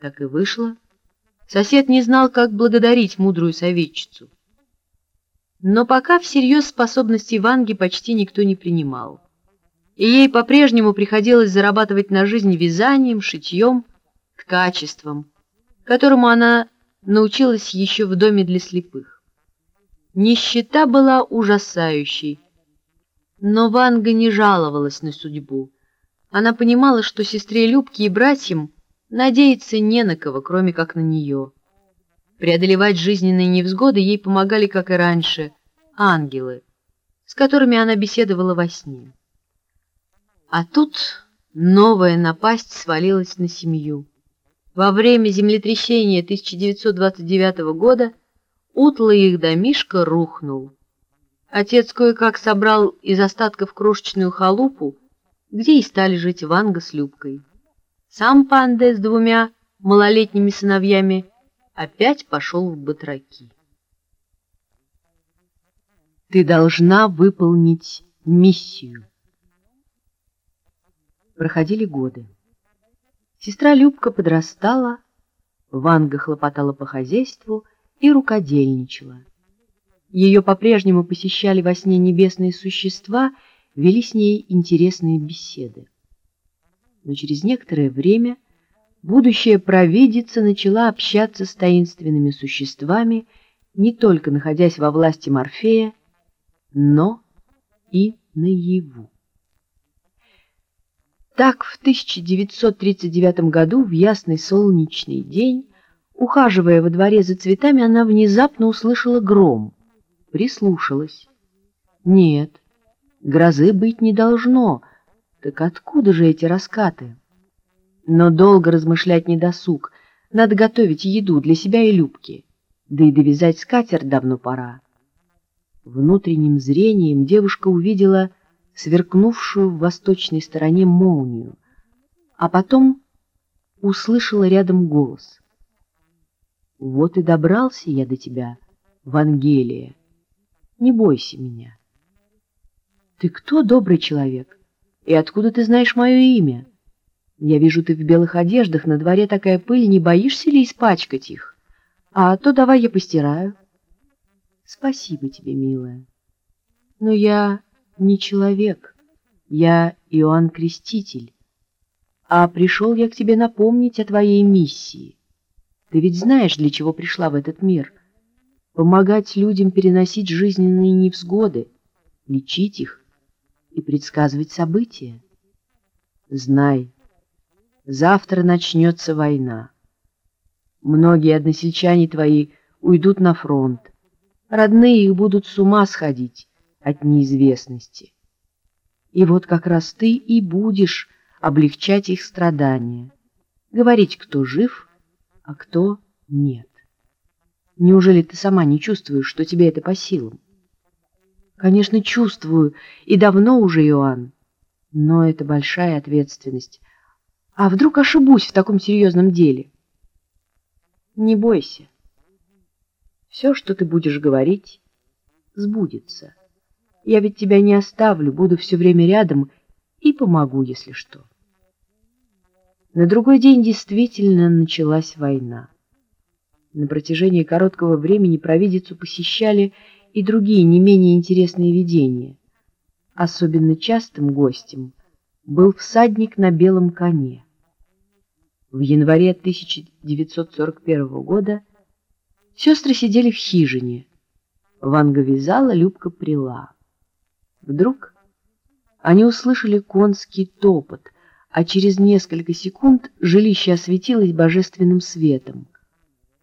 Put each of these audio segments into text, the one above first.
Так и вышло. Сосед не знал, как благодарить мудрую советчицу. Но пока всерьез способности Ванги почти никто не принимал. И ей по-прежнему приходилось зарабатывать на жизнь вязанием, шитьем, ткачеством, которому она научилась еще в доме для слепых. Нищета была ужасающей, но Ванга не жаловалась на судьбу. Она понимала, что сестре Любке и братьям надеяться не на кого, кроме как на нее. Преодолевать жизненные невзгоды ей помогали, как и раньше, ангелы, с которыми она беседовала во сне. А тут новая напасть свалилась на семью. Во время землетрясения 1929 года утлый их домишко рухнул. Отец кое-как собрал из остатков крошечную халупу, где и стали жить Ванга с Любкой. Сам Панде с двумя малолетними сыновьями опять пошел в батраки. Ты должна выполнить миссию. Проходили годы. Сестра Любка подрастала, Ванга хлопотала по хозяйству и рукодельничала. Ее по-прежнему посещали во сне небесные существа, вели с ней интересные беседы. Но через некоторое время будущая провидица начала общаться с таинственными существами, не только находясь во власти Морфея, но и наяву. Так в 1939 году, в ясный солнечный день, ухаживая во дворе за цветами, она внезапно услышала гром, прислушалась. Нет, грозы быть не должно, так откуда же эти раскаты? Но долго размышлять не досуг, надо готовить еду для себя и Любки, да и довязать скатерть давно пора. Внутренним зрением девушка увидела сверкнувшую в восточной стороне молнию, а потом услышала рядом голос. «Вот и добрался я до тебя, Вангелия. Не бойся меня». «Ты кто, добрый человек? И откуда ты знаешь мое имя? Я вижу, ты в белых одеждах, на дворе такая пыль, не боишься ли испачкать их? А то давай я постираю». «Спасибо тебе, милая. Но я не человек, я Иоанн Креститель, а пришел я к тебе напомнить о твоей миссии. Ты ведь знаешь, для чего пришла в этот мир. Помогать людям переносить жизненные невзгоды, лечить их и предсказывать события. Знай, завтра начнется война. Многие односельчане твои уйдут на фронт, родные их будут с ума сходить, от неизвестности. И вот как раз ты и будешь облегчать их страдания, говорить, кто жив, а кто нет. Неужели ты сама не чувствуешь, что тебе это по силам? Конечно, чувствую, и давно уже, Иоанн, но это большая ответственность. А вдруг ошибусь в таком серьезном деле? Не бойся. Все, что ты будешь говорить, сбудется. Я ведь тебя не оставлю, буду все время рядом и помогу, если что. На другой день действительно началась война. На протяжении короткого времени провидицу посещали и другие не менее интересные видения. Особенно частым гостем был всадник на белом коне. В январе 1941 года сестры сидели в хижине. Ванга вязала, Любка прила. Вдруг они услышали конский топот, а через несколько секунд жилище осветилось божественным светом.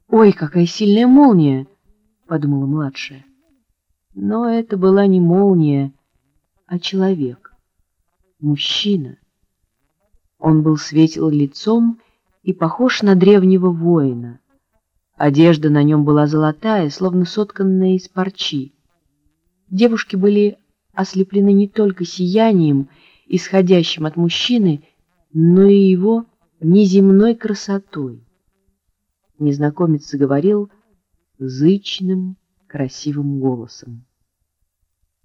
«Ой, какая сильная молния!» — подумала младшая. Но это была не молния, а человек, мужчина. Он был светел лицом и похож на древнего воина. Одежда на нем была золотая, словно сотканная из парчи. Девушки были ослеплены не только сиянием, исходящим от мужчины, но и его неземной красотой. Незнакомец заговорил зычным, красивым голосом.